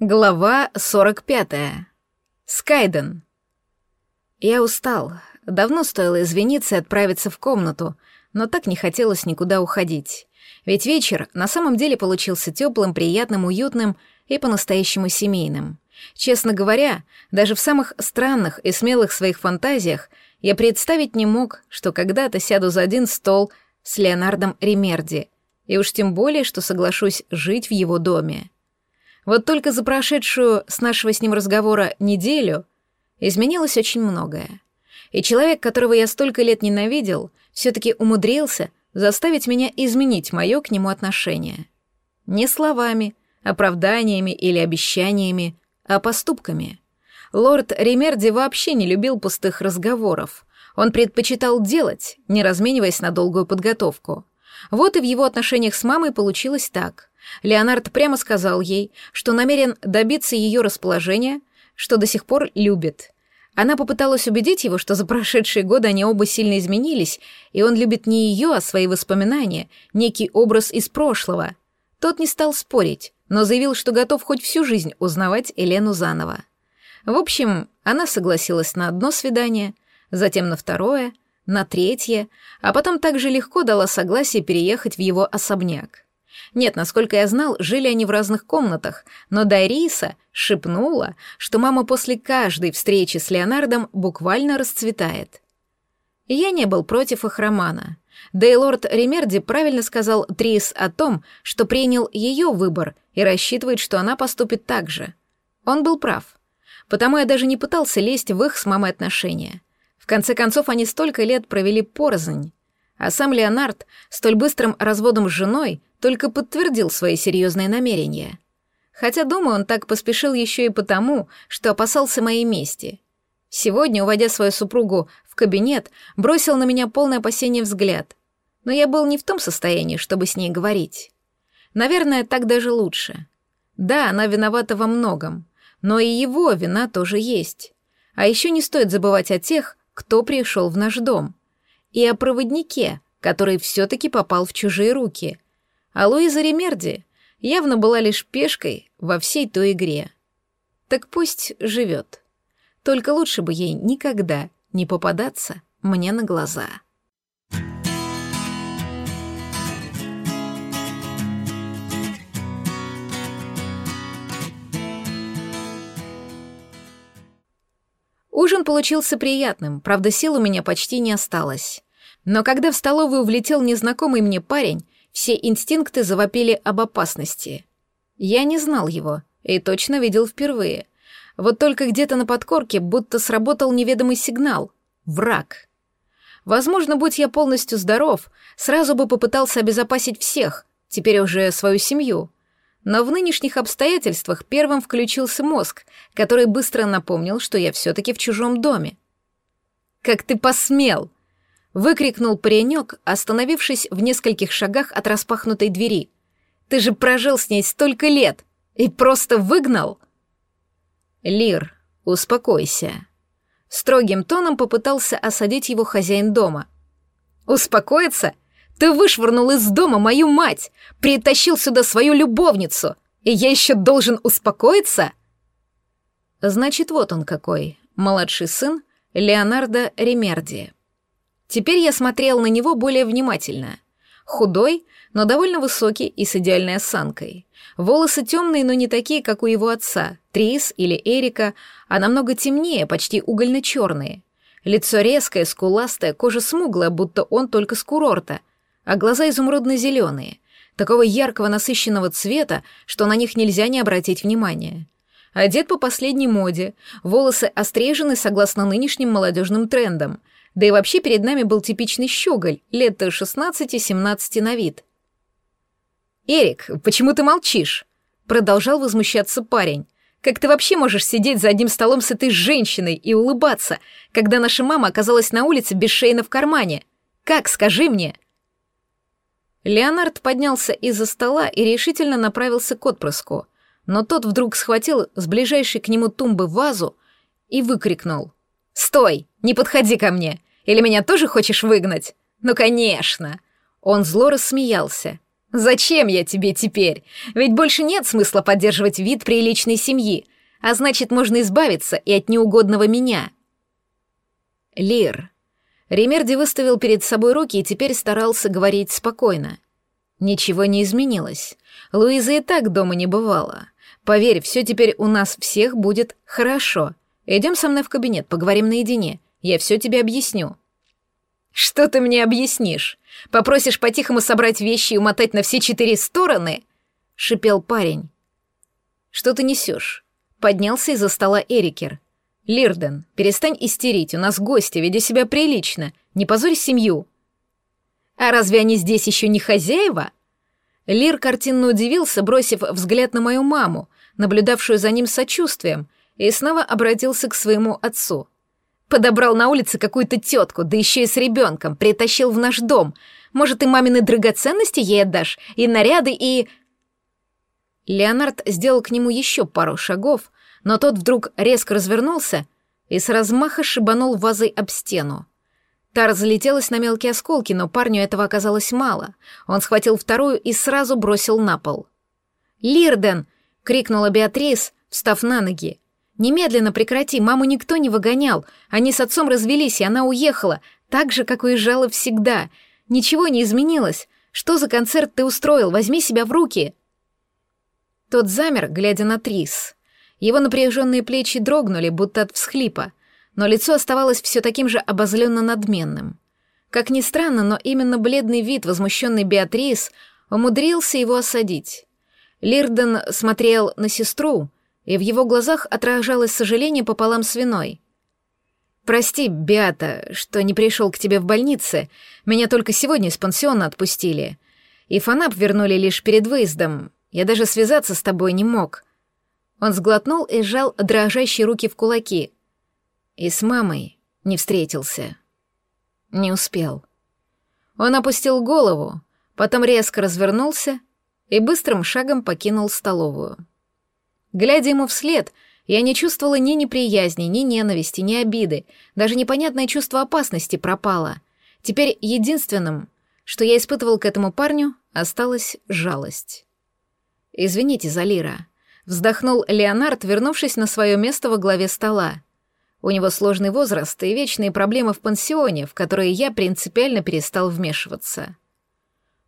Глава 45. Скайден. Я устал. Давно стоило извиниться и отправиться в комнату, но так не хотелось никуда уходить. Ведь вечер на самом деле получился теплым, приятным, уютным и по-настоящему семейным. Честно говоря, даже в самых странных и смелых своих фантазиях я представить не мог, что когда-то сяду за один стол с Леонардом Ремерди, и уж тем более, что соглашусь жить в его доме. Вот только за прошедшую с нашего с ним разговора неделю изменилось очень многое. И человек, которого я столько лет ненавидел, все-таки умудрился заставить меня изменить мое к нему отношение. Не словами, оправданиями или обещаниями, а поступками. Лорд Ремерди вообще не любил пустых разговоров. Он предпочитал делать, не размениваясь на долгую подготовку. Вот и в его отношениях с мамой получилось так. Леонард прямо сказал ей, что намерен добиться ее расположения, что до сих пор любит. Она попыталась убедить его, что за прошедшие годы они оба сильно изменились, и он любит не ее, а свои воспоминания, некий образ из прошлого. Тот не стал спорить, но заявил, что готов хоть всю жизнь узнавать Елену заново. В общем, она согласилась на одно свидание, затем на второе, на третье, а потом также легко дала согласие переехать в его особняк. Нет, насколько я знал, жили они в разных комнатах, но Дайриса шепнула, что мама после каждой встречи с Леонардом буквально расцветает. Я не был против их романа. Да и лорд Ремерди правильно сказал Трис о том, что принял ее выбор и рассчитывает, что она поступит так же. Он был прав. Потому я даже не пытался лезть в их с мамой отношения. В конце концов, они столько лет провели порознь. А сам Леонард столь быстрым разводом с женой только подтвердил свои серьезные намерения. Хотя, думаю, он так поспешил еще и потому, что опасался моей мести. Сегодня, уводя свою супругу в кабинет, бросил на меня полное опасение взгляд. Но я был не в том состоянии, чтобы с ней говорить. Наверное, так даже лучше. Да, она виновата во многом, но и его вина тоже есть. А еще не стоит забывать о тех, кто пришел в наш дом. И о проводнике, который все-таки попал в чужие руки — а Луиза Ремерди явно была лишь пешкой во всей той игре. Так пусть живет. Только лучше бы ей никогда не попадаться мне на глаза. Ужин получился приятным, правда, сил у меня почти не осталось. Но когда в столовую влетел незнакомый мне парень, все инстинкты завопили об опасности. Я не знал его и точно видел впервые. Вот только где-то на подкорке будто сработал неведомый сигнал. Враг. Возможно, будь я полностью здоров, сразу бы попытался обезопасить всех, теперь уже свою семью. Но в нынешних обстоятельствах первым включился мозг, который быстро напомнил, что я все-таки в чужом доме. «Как ты посмел!» Выкрикнул паренек, остановившись в нескольких шагах от распахнутой двери. «Ты же прожил с ней столько лет и просто выгнал!» «Лир, успокойся!» Строгим тоном попытался осадить его хозяин дома. «Успокоиться? Ты вышвырнул из дома мою мать, притащил сюда свою любовницу, и я еще должен успокоиться?» Значит, вот он какой, младший сын Леонардо Ремерди. Теперь я смотрел на него более внимательно. Худой, но довольно высокий и с идеальной осанкой. Волосы темные, но не такие, как у его отца, Трис или Эрика, а намного темнее, почти угольно-черные. Лицо резкое, скуластое, кожа смуглая, будто он только с курорта, а глаза изумрудно-зеленые, такого яркого насыщенного цвета, что на них нельзя не обратить внимания. Одет по последней моде, волосы острижены согласно нынешним молодежным трендам — да и вообще перед нами был типичный щеголь, лет 16-17 на вид. «Эрик, почему ты молчишь?» Продолжал возмущаться парень. «Как ты вообще можешь сидеть за одним столом с этой женщиной и улыбаться, когда наша мама оказалась на улице без шейна в кармане? Как, скажи мне?» Леонард поднялся из-за стола и решительно направился к отпрыску, но тот вдруг схватил с ближайшей к нему тумбы вазу и выкрикнул. «Стой! Не подходи ко мне! Или меня тоже хочешь выгнать? Ну, конечно!» Он зло рассмеялся. «Зачем я тебе теперь? Ведь больше нет смысла поддерживать вид приличной семьи, а значит, можно избавиться и от неугодного меня». «Лир». Ремерди выставил перед собой руки и теперь старался говорить спокойно. Ничего не изменилось. Луиза и так дома не бывала. Поверь, все теперь у нас всех будет хорошо. Идем со мной в кабинет, поговорим наедине. Я все тебе объясню. Что ты мне объяснишь? Попросишь по-тихому собрать вещи и умотать на все четыре стороны? Шипел парень. Что ты несешь? Поднялся из-за стола Эрикер. Лирден, перестань истерить, у нас гости, веди себя прилично, не позорь семью. А разве они здесь еще не хозяева? Лир картинно удивился, бросив взгляд на мою маму, наблюдавшую за ним сочувствием, и снова обратился к своему отцу. Подобрал на улице какую-то тетку, да еще и с ребенком, притащил в наш дом. Может, и мамины драгоценности ей отдашь, и наряды, и... Леонард сделал к нему еще пару шагов, но тот вдруг резко развернулся и с размаха шибанул вазой об стену. Та разлетелась на мелкие осколки, но парню этого оказалось мало. Он схватил вторую и сразу бросил на пол. «Лирден!» — крикнула Беатрис, встав на ноги. «Немедленно прекрати, маму никто не выгонял. Они с отцом развелись, и она уехала, так же, как уезжала всегда. Ничего не изменилось. Что за концерт ты устроил? Возьми себя в руки!» Тот замер, глядя на Трис. Его напряженные плечи дрогнули, будто от всхлипа но лицо оставалось все таким же обозленно надменным. Как ни странно, но именно бледный вид возмущенной Беатрис умудрился его осадить. Лирден смотрел на сестру, и в его глазах отражалось сожаление пополам с виной. «Прости, Беата, что не пришел к тебе в больнице. Меня только сегодня из пансиона отпустили. И фанап вернули лишь перед выездом. Я даже связаться с тобой не мог». Он сглотнул и сжал дрожащие руки в кулаки. И с мамой не встретился. Не успел. Он опустил голову, потом резко развернулся и быстрым шагом покинул столовую. Глядя ему вслед, я не чувствовала ни неприязни, ни ненависти, ни обиды, даже непонятное чувство опасности пропало. Теперь единственным, что я испытывал к этому парню, осталась жалость. «Извините за Лира», — вздохнул Леонард, вернувшись на свое место во главе стола. У него сложный возраст и вечные проблемы в пансионе, в которые я принципиально перестал вмешиваться.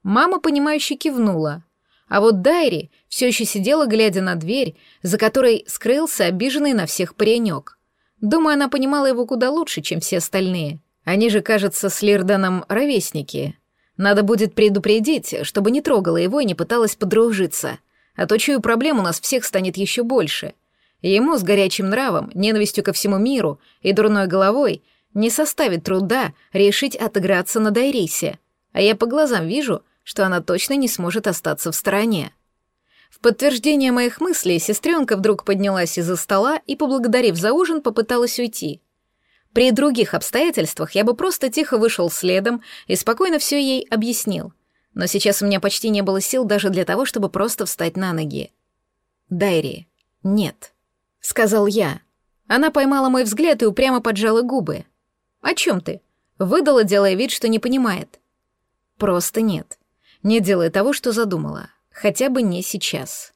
Мама, понимающе кивнула, а вот Дайри все еще сидела, глядя на дверь, за которой скрылся обиженный на всех паренек. Думаю, она понимала его куда лучше, чем все остальные. Они же, кажется, с Лирданом ровесники. Надо будет предупредить, чтобы не трогала его и не пыталась подружиться, а то чую проблем у нас всех станет еще больше — Ему с горячим нравом, ненавистью ко всему миру и дурной головой не составит труда решить отыграться на Дайрисе, а я по глазам вижу, что она точно не сможет остаться в стороне. В подтверждение моих мыслей сестренка вдруг поднялась из-за стола и, поблагодарив за ужин, попыталась уйти. При других обстоятельствах я бы просто тихо вышел следом и спокойно все ей объяснил. Но сейчас у меня почти не было сил даже для того, чтобы просто встать на ноги. Дайри, нет. — сказал я. Она поймала мой взгляд и упрямо поджала губы. «О чем ты?» — выдала, делая вид, что не понимает. «Просто нет. Не делай того, что задумала. Хотя бы не сейчас».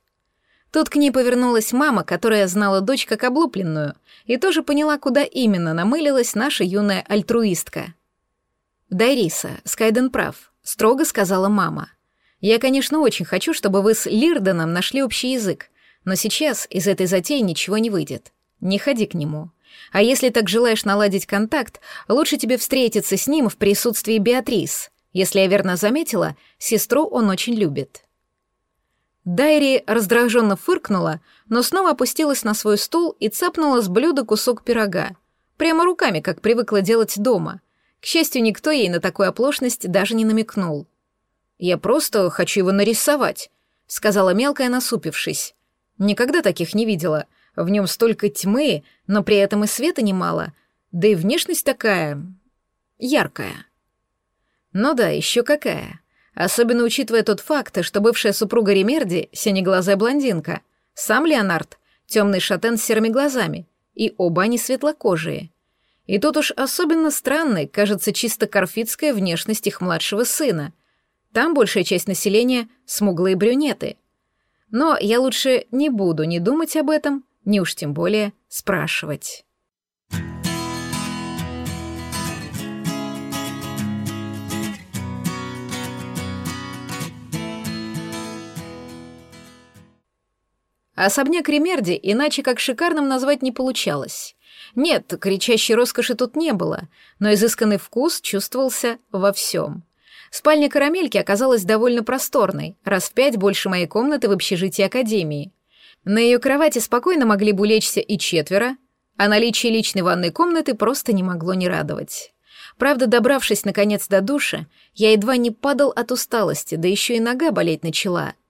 Тут к ней повернулась мама, которая знала дочь как облупленную, и тоже поняла, куда именно намылилась наша юная альтруистка. «Дайриса, Скайден прав», — строго сказала мама. «Я, конечно, очень хочу, чтобы вы с Лирденом нашли общий язык, но сейчас из этой затеи ничего не выйдет. Не ходи к нему. А если так желаешь наладить контакт, лучше тебе встретиться с ним в присутствии Беатрис. Если я верно заметила, сестру он очень любит. Дайри раздраженно фыркнула, но снова опустилась на свой стул и цапнула с блюда кусок пирога. Прямо руками, как привыкла делать дома. К счастью, никто ей на такую оплошность даже не намекнул. «Я просто хочу его нарисовать», — сказала мелкая, насупившись. Никогда таких не видела. В нем столько тьмы, но при этом и света немало. Да и внешность такая... яркая. Ну да, еще какая. Особенно учитывая тот факт, что бывшая супруга Ремерди — синеглазая блондинка, сам Леонард — темный шатен с серыми глазами, и оба они светлокожие. И тут уж особенно странной кажется чисто корфитская внешность их младшего сына. Там большая часть населения — смуглые брюнеты. Но я лучше не буду ни думать об этом, ни уж тем более спрашивать. Особняк Ремерди иначе как шикарным назвать не получалось. Нет, кричащей роскоши тут не было, но изысканный вкус чувствовался во всем. Спальня карамельки оказалась довольно просторной, раз в пять больше моей комнаты в общежитии Академии. На ее кровати спокойно могли бы улечься и четверо, а наличие личной ванной комнаты просто не могло не радовать. Правда, добравшись наконец до душа, я едва не падал от усталости, да еще и нога болеть начала —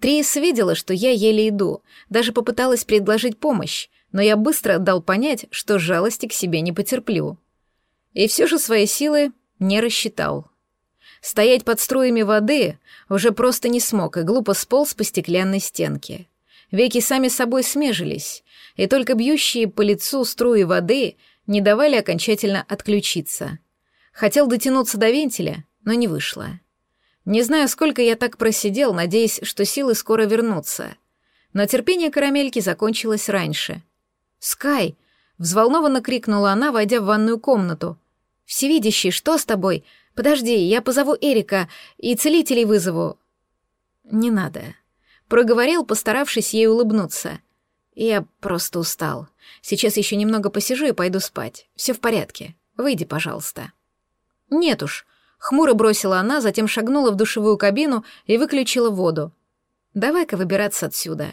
Трис видела, что я еле иду, даже попыталась предложить помощь, но я быстро дал понять, что жалости к себе не потерплю. И все же свои силы не рассчитал. Стоять под струями воды уже просто не смог и глупо сполз по стеклянной стенке. Веки сами собой смежились, и только бьющие по лицу струи воды не давали окончательно отключиться. Хотел дотянуться до вентиля, но не вышло. Не знаю, сколько я так просидел, надеясь, что силы скоро вернутся. Но терпение карамельки закончилось раньше. «Скай!» — взволнованно крикнула она, войдя в ванную комнату. «Всевидящий, что с тобой? Подожди, я позову Эрика и целителей вызову». «Не надо», — проговорил, постаравшись ей улыбнуться. «Я просто устал. Сейчас еще немного посижу и пойду спать. Все в порядке. Выйди, пожалуйста». «Нет уж», Хмуро бросила она, затем шагнула в душевую кабину и выключила воду. «Давай-ка выбираться отсюда».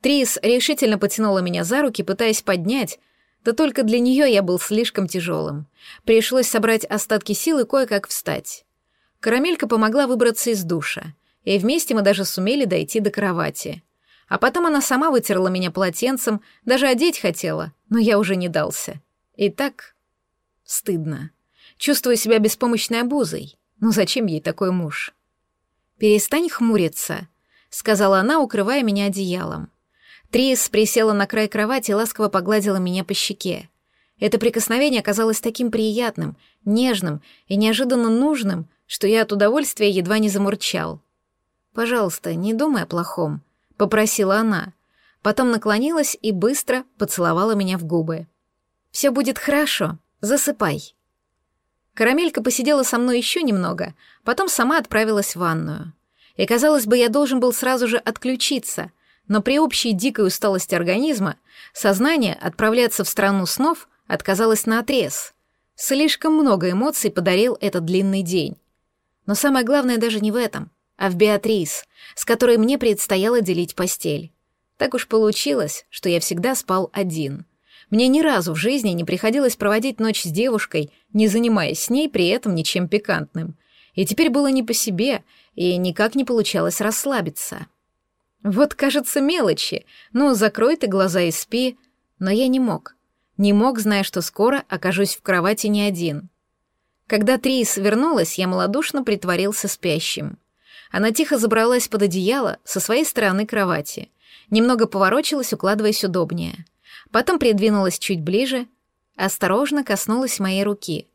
Трис решительно потянула меня за руки, пытаясь поднять, да только для нее я был слишком тяжелым. Пришлось собрать остатки сил и кое-как встать. Карамелька помогла выбраться из душа, и вместе мы даже сумели дойти до кровати. А потом она сама вытерла меня полотенцем, даже одеть хотела, но я уже не дался. И так стыдно. Чувствую себя беспомощной обузой. Ну зачем ей такой муж? «Перестань хмуриться», — сказала она, укрывая меня одеялом. Трис присела на край кровати и ласково погладила меня по щеке. Это прикосновение оказалось таким приятным, нежным и неожиданно нужным, что я от удовольствия едва не замурчал. «Пожалуйста, не думай о плохом», — попросила она. Потом наклонилась и быстро поцеловала меня в губы. «Все будет хорошо, засыпай». Карамелька посидела со мной еще немного, потом сама отправилась в ванную. И, казалось бы, я должен был сразу же отключиться, но при общей дикой усталости организма сознание отправляться в страну снов отказалось наотрез. Слишком много эмоций подарил этот длинный день. Но самое главное даже не в этом, а в Беатрис, с которой мне предстояло делить постель. Так уж получилось, что я всегда спал один — мне ни разу в жизни не приходилось проводить ночь с девушкой, не занимаясь с ней при этом ничем пикантным. И теперь было не по себе, и никак не получалось расслабиться. Вот, кажется, мелочи. Ну, закрой ты глаза и спи. Но я не мог. Не мог, зная, что скоро окажусь в кровати не один. Когда Трис вернулась, я малодушно притворился спящим. Она тихо забралась под одеяло со своей стороны кровати. Немного поворочилась, укладываясь удобнее — потом придвинулась чуть ближе, осторожно коснулась моей руки.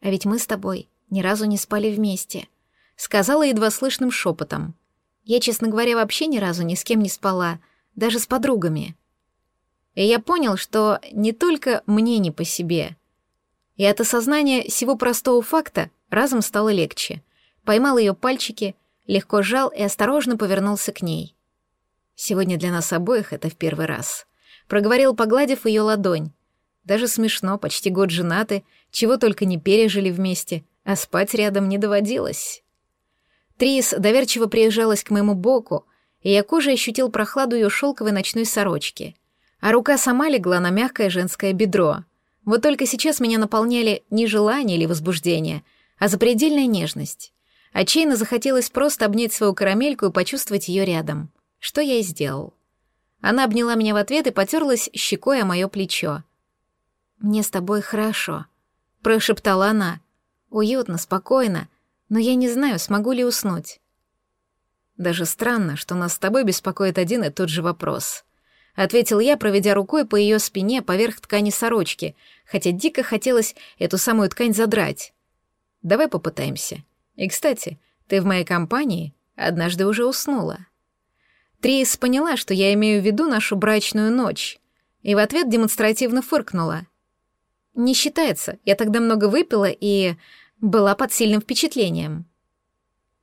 «А ведь мы с тобой ни разу не спали вместе», — сказала едва слышным шепотом. «Я, честно говоря, вообще ни разу ни с кем не спала, даже с подругами». И я понял, что не только мне не по себе. И от осознания всего простого факта разом стало легче. Поймал ее пальчики, легко сжал и осторожно повернулся к ней. Сегодня для нас обоих это в первый раз проговорил, погладив ее ладонь. Даже смешно, почти год женаты, чего только не пережили вместе, а спать рядом не доводилось. Трис доверчиво приезжалась к моему боку, и я кожей ощутил прохладу ее шелковой ночной сорочки, а рука сама легла на мягкое женское бедро. Вот только сейчас меня наполняли не желание или возбуждение, а запредельная нежность. Отчаянно захотелось просто обнять свою карамельку и почувствовать ее рядом, что я и сделал. Она обняла меня в ответ и потерлась щекой о мое плечо. «Мне с тобой хорошо», — прошептала она. «Уютно, спокойно, но я не знаю, смогу ли уснуть». «Даже странно, что нас с тобой беспокоит один и тот же вопрос», — ответил я, проведя рукой по ее спине поверх ткани сорочки, хотя дико хотелось эту самую ткань задрать. «Давай попытаемся. И, кстати, Ты в моей компании однажды уже уснула. Трис поняла, что я имею в виду нашу брачную ночь, и в ответ демонстративно фыркнула. «Не считается, я тогда много выпила и была под сильным впечатлением».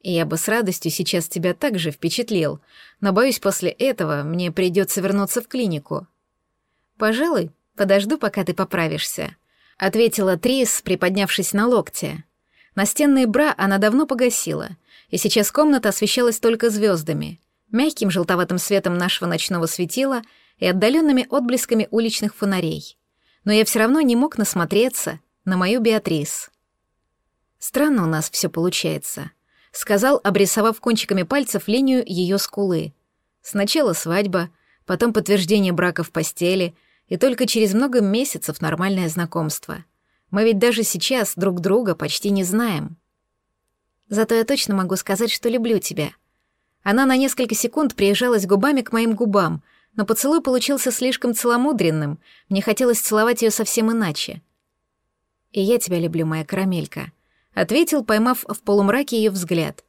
Я бы с радостью сейчас тебя также впечатлил, но, боюсь, после этого мне придется вернуться в клинику. Пожалуй, подожду, пока ты поправишься, — ответила Трис, приподнявшись на локте. Настенные бра она давно погасила, и сейчас комната освещалась только звездами, мягким желтоватым светом нашего ночного светила и отдаленными отблесками уличных фонарей. Но я все равно не мог насмотреться на мою Беатрис. Странно у нас все получается — сказал, обрисовав кончиками пальцев линию ее скулы. Сначала свадьба, потом подтверждение брака в постели, и только через много месяцев нормальное знакомство. Мы ведь даже сейчас друг друга почти не знаем. Зато я точно могу сказать, что люблю тебя. Она на несколько секунд приезжалась губами к моим губам, но поцелуй получился слишком целомудренным, мне хотелось целовать ее совсем иначе. И я тебя люблю, моя карамелька ответил, поймав в полумраке ее взгляд.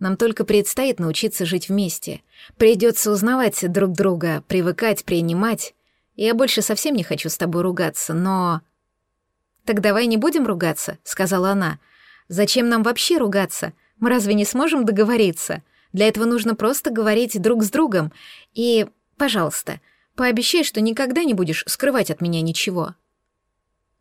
Нам только предстоит научиться жить вместе. Придется узнавать друг друга, привыкать, принимать. Я больше совсем не хочу с тобой ругаться, но... «Так давай не будем ругаться», — сказала она. «Зачем нам вообще ругаться? Мы разве не сможем договориться? Для этого нужно просто говорить друг с другом. И, пожалуйста, пообещай, что никогда не будешь скрывать от меня ничего».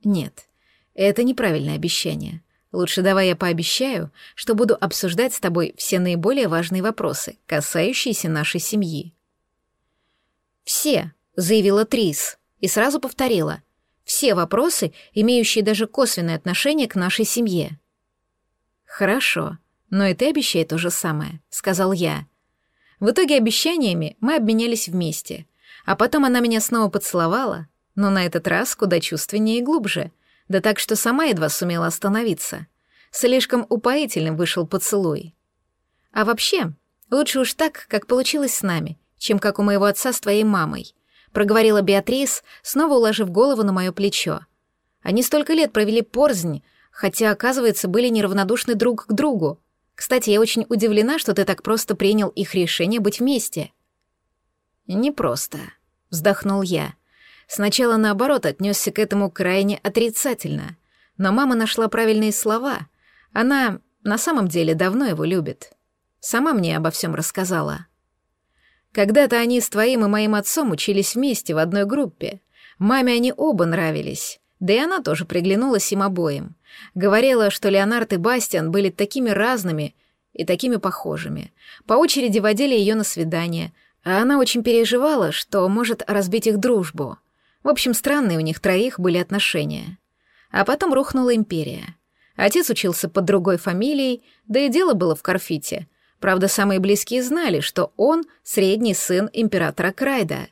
«Нет, это неправильное обещание. Лучше давай я пообещаю, что буду обсуждать с тобой все наиболее важные вопросы, касающиеся нашей семьи. «Все», — заявила Трис, и сразу повторила, «все вопросы, имеющие даже косвенное отношение к нашей семье». «Хорошо, но и ты обещай то же самое», — сказал я. В итоге обещаниями мы обменялись вместе, а потом она меня снова поцеловала, но на этот раз куда чувственнее и глубже — да так, что сама едва сумела остановиться. Слишком упоительным вышел поцелуй. А вообще, лучше уж так, как получилось с нами, чем как у моего отца с твоей мамой, проговорила Беатрис, снова уложив голову на мое плечо. Они столько лет провели порзнь, хотя, оказывается, были неравнодушны друг к другу. Кстати, я очень удивлена, что ты так просто принял их решение быть вместе. Непросто, вздохнул я. Сначала, наоборот, отнесся к этому крайне отрицательно. Но мама нашла правильные слова. Она на самом деле давно его любит. Сама мне обо всем рассказала. Когда-то они с твоим и моим отцом учились вместе в одной группе. Маме они оба нравились. Да и она тоже приглянулась им обоим. Говорила, что Леонард и Бастиан были такими разными и такими похожими. По очереди водили ее на свидание, а она очень переживала, что может разбить их дружбу — в общем, странные у них троих были отношения. А потом рухнула империя. Отец учился под другой фамилией, да и дело было в Карфите. Правда, самые близкие знали, что он — средний сын императора Крайда.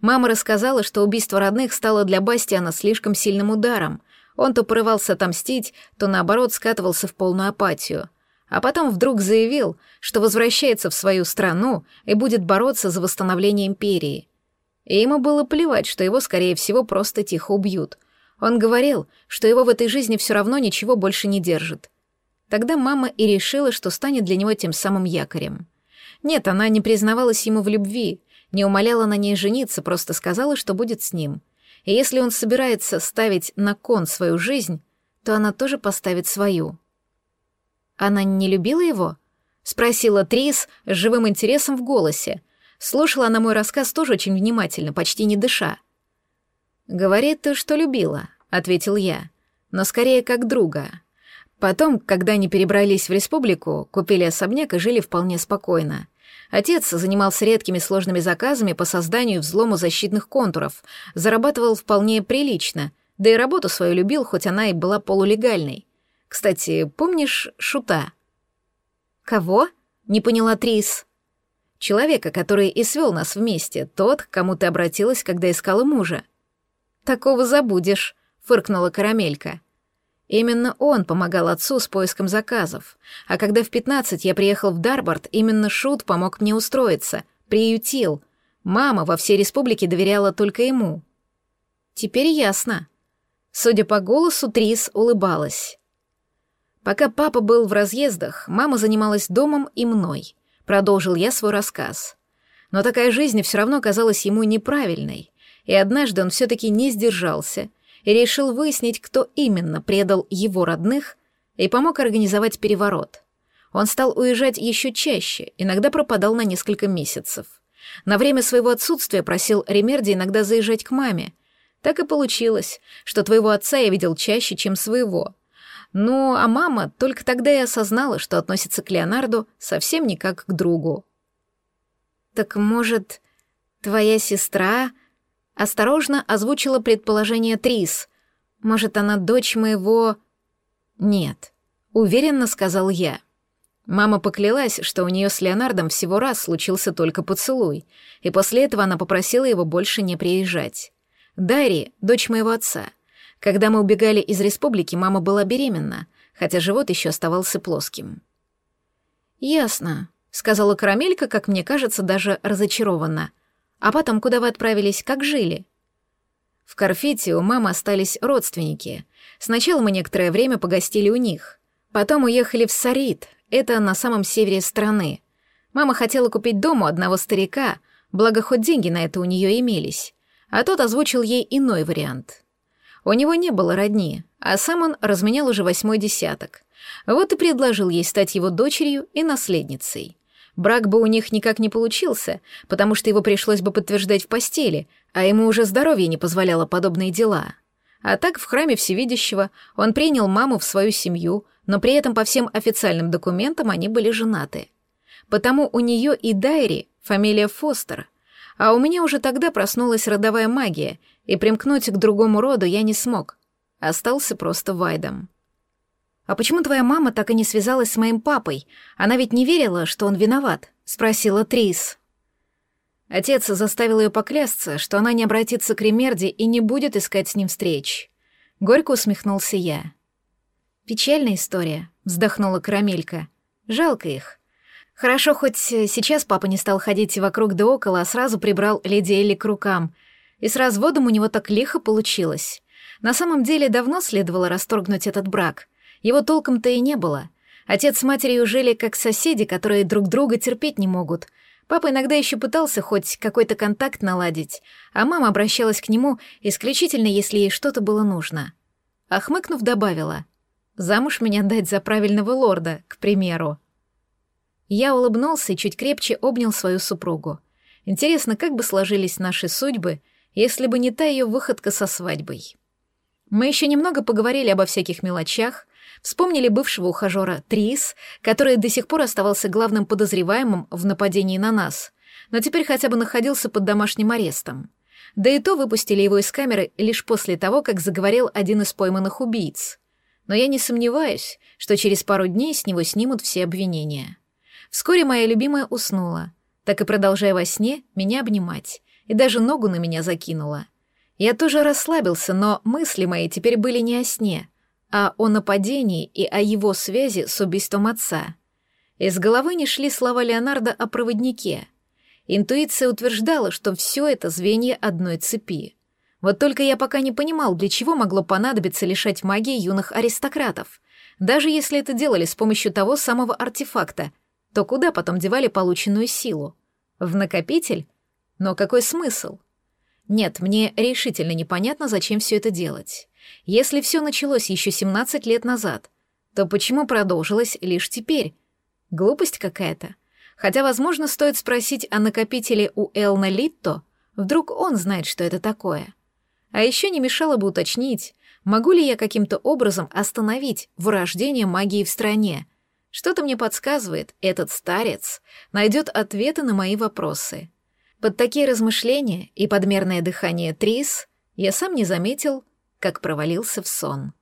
Мама рассказала, что убийство родных стало для Бастиана слишком сильным ударом. Он то порывался отомстить, то, наоборот, скатывался в полную апатию. А потом вдруг заявил, что возвращается в свою страну и будет бороться за восстановление империи — и ему было плевать, что его, скорее всего, просто тихо убьют. Он говорил, что его в этой жизни все равно ничего больше не держит. Тогда мама и решила, что станет для него тем самым якорем. Нет, она не признавалась ему в любви, не умоляла на ней жениться, просто сказала, что будет с ним. И если он собирается ставить на кон свою жизнь, то она тоже поставит свою. Она не любила его? Спросила Трис с живым интересом в голосе, Слушала она мой рассказ тоже очень внимательно, почти не дыша. «Говорит, что любила», — ответил я, — «но скорее как друга». Потом, когда они перебрались в республику, купили особняк и жили вполне спокойно. Отец занимался редкими сложными заказами по созданию и взлому защитных контуров, зарабатывал вполне прилично, да и работу свою любил, хоть она и была полулегальной. Кстати, помнишь Шута? «Кого?» — не поняла Трис. Человека, который и свел нас вместе, тот, к кому ты обратилась, когда искала мужа. Такого забудешь, фыркнула Карамелька. Именно он помогал отцу с поиском заказов. А когда в пятнадцать я приехал в Дарборд, именно Шут помог мне устроиться, приютил. Мама во всей республике доверяла только ему. Теперь ясно. Судя по голосу, Трис улыбалась. Пока папа был в разъездах, мама занималась домом и мной. Продолжил я свой рассказ. Но такая жизнь все равно казалась ему неправильной, и однажды он все-таки не сдержался и решил выяснить, кто именно предал его родных и помог организовать переворот. Он стал уезжать еще чаще, иногда пропадал на несколько месяцев. На время своего отсутствия просил Ремерди иногда заезжать к маме. Так и получилось, что твоего отца я видел чаще, чем своего — ну, а мама только тогда и осознала, что относится к Леонарду совсем не как к другу. «Так, может, твоя сестра...» Осторожно озвучила предположение Трис. «Может, она дочь моего...» «Нет», — уверенно сказал я. Мама поклялась, что у нее с Леонардом всего раз случился только поцелуй, и после этого она попросила его больше не приезжать. Дарри — дочь моего отца, когда мы убегали из республики, мама была беременна, хотя живот еще оставался плоским. «Ясно», — сказала Карамелька, как мне кажется, даже разочарованно. «А потом куда вы отправились, как жили?» В Карфите у мамы остались родственники. Сначала мы некоторое время погостили у них. Потом уехали в Сарит, это на самом севере страны. Мама хотела купить дом у одного старика, благо хоть деньги на это у нее имелись. А тот озвучил ей иной вариант. У него не было родни, а сам он разменял уже восьмой десяток. Вот и предложил ей стать его дочерью и наследницей. Брак бы у них никак не получился, потому что его пришлось бы подтверждать в постели, а ему уже здоровье не позволяло подобные дела. А так в храме Всевидящего он принял маму в свою семью, но при этом по всем официальным документам они были женаты. Потому у нее и Дайри фамилия Фостер, а у меня уже тогда проснулась родовая магия, и примкнуть к другому роду я не смог. Остался просто Вайдом. «А почему твоя мама так и не связалась с моим папой? Она ведь не верила, что он виноват», — спросила Трис. Отец заставил ее поклясться, что она не обратится к Ремерде и не будет искать с ним встреч. Горько усмехнулся я. «Печальная история», — вздохнула Карамелька. «Жалко их. Хорошо, хоть сейчас папа не стал ходить вокруг да около, а сразу прибрал леди Элли к рукам — и с разводом у него так лихо получилось. На самом деле давно следовало расторгнуть этот брак. Его толком-то и не было. Отец с матерью жили как соседи, которые друг друга терпеть не могут. Папа иногда еще пытался хоть какой-то контакт наладить, а мама обращалась к нему исключительно, если ей что-то было нужно. А хмыкнув, добавила, «Замуж меня дать за правильного лорда, к примеру». Я улыбнулся и чуть крепче обнял свою супругу. Интересно, как бы сложились наши судьбы — если бы не та ее выходка со свадьбой. Мы еще немного поговорили обо всяких мелочах, вспомнили бывшего ухажера Трис, который до сих пор оставался главным подозреваемым в нападении на нас, но теперь хотя бы находился под домашним арестом. Да и то выпустили его из камеры лишь после того, как заговорил один из пойманных убийц. Но я не сомневаюсь, что через пару дней с него снимут все обвинения. Вскоре моя любимая уснула, так и продолжая во сне меня обнимать, и даже ногу на меня закинула. Я тоже расслабился, но мысли мои теперь были не о сне, а о нападении и о его связи с убийством отца. Из головы не шли слова Леонардо о проводнике. Интуиция утверждала, что все это звенья одной цепи. Вот только я пока не понимал, для чего могло понадобиться лишать магии юных аристократов. Даже если это делали с помощью того самого артефакта, то куда потом девали полученную силу? В накопитель? Но какой смысл? Нет, мне решительно непонятно, зачем все это делать. Если все началось еще 17 лет назад, то почему продолжилось лишь теперь? Глупость какая-то. Хотя, возможно, стоит спросить о накопителе у Элна Литто, вдруг он знает, что это такое. А еще не мешало бы уточнить, могу ли я каким-то образом остановить вырождение магии в стране. Что-то мне подсказывает, этот старец найдет ответы на мои вопросы. Под такие размышления и подмерное дыхание Трис я сам не заметил, как провалился в сон.